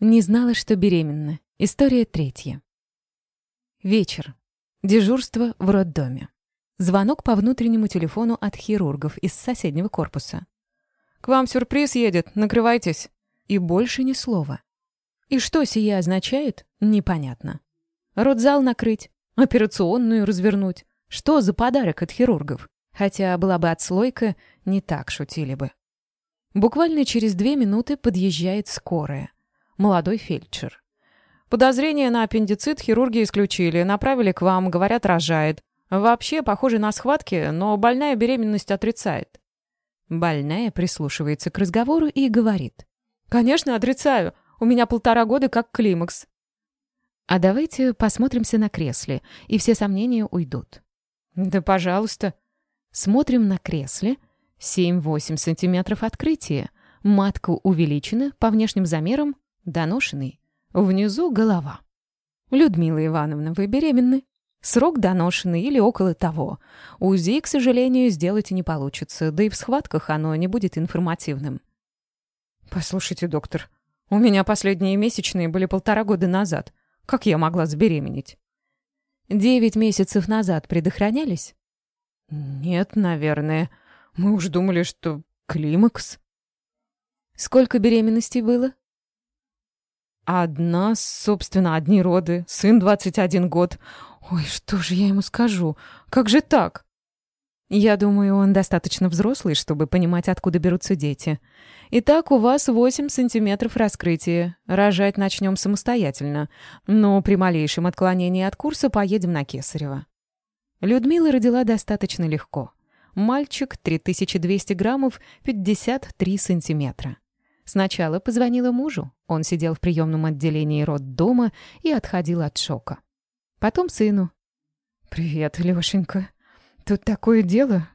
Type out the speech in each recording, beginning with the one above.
Не знала, что беременна. История третья. Вечер. Дежурство в роддоме. Звонок по внутреннему телефону от хирургов из соседнего корпуса. «К вам сюрприз едет, накрывайтесь». И больше ни слова. И что сие означает, непонятно. Родзал накрыть, операционную развернуть. Что за подарок от хирургов? Хотя была бы отслойка, не так шутили бы. Буквально через две минуты подъезжает скорая молодой фельдшер. Подозрение на аппендицит хирурги исключили, направили к вам, говорят, рожает. Вообще, похоже на схватки, но больная беременность отрицает. Больная прислушивается к разговору и говорит. «Конечно, отрицаю. У меня полтора года как климакс». А давайте посмотримся на кресле, и все сомнения уйдут. Да, пожалуйста. Смотрим на кресле. 7-8 сантиметров открытия. Матка увеличена по внешним замерам Доношенный. Внизу голова. Людмила Ивановна, вы беременны? Срок доношенный или около того. УЗИ, к сожалению, сделать не получится, да и в схватках оно не будет информативным. Послушайте, доктор, у меня последние месячные были полтора года назад. Как я могла забеременеть? Девять месяцев назад предохранялись? Нет, наверное. Мы уж думали, что климакс. Сколько беременностей было? Одна, собственно, одни роды, сын 21 год. Ой, что же я ему скажу? Как же так? Я думаю, он достаточно взрослый, чтобы понимать, откуда берутся дети. Итак, у вас 8 сантиметров раскрытия. Рожать начнем самостоятельно. Но при малейшем отклонении от курса поедем на Кесарева. Людмила родила достаточно легко. Мальчик 3200 граммов, 53 сантиметра. Сначала позвонила мужу. Он сидел в приемном отделении роддома и отходил от шока. Потом сыну. «Привет, Лешенька. Тут такое дело.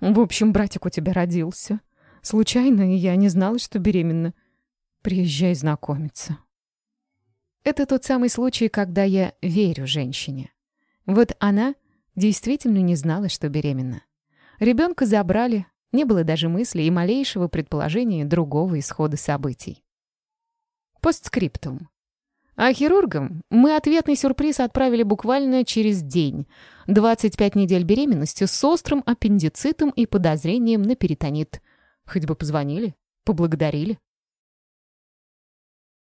В общем, братик у тебя родился. Случайно, и я не знала, что беременна. Приезжай знакомиться». Это тот самый случай, когда я верю женщине. Вот она действительно не знала, что беременна. Ребенка забрали, не было даже мысли и малейшего предположения другого исхода событий. Постскриптум. А хирургам мы ответный сюрприз отправили буквально через день. 25 недель беременности с острым аппендицитом и подозрением на перитонит. Хоть бы позвонили, поблагодарили.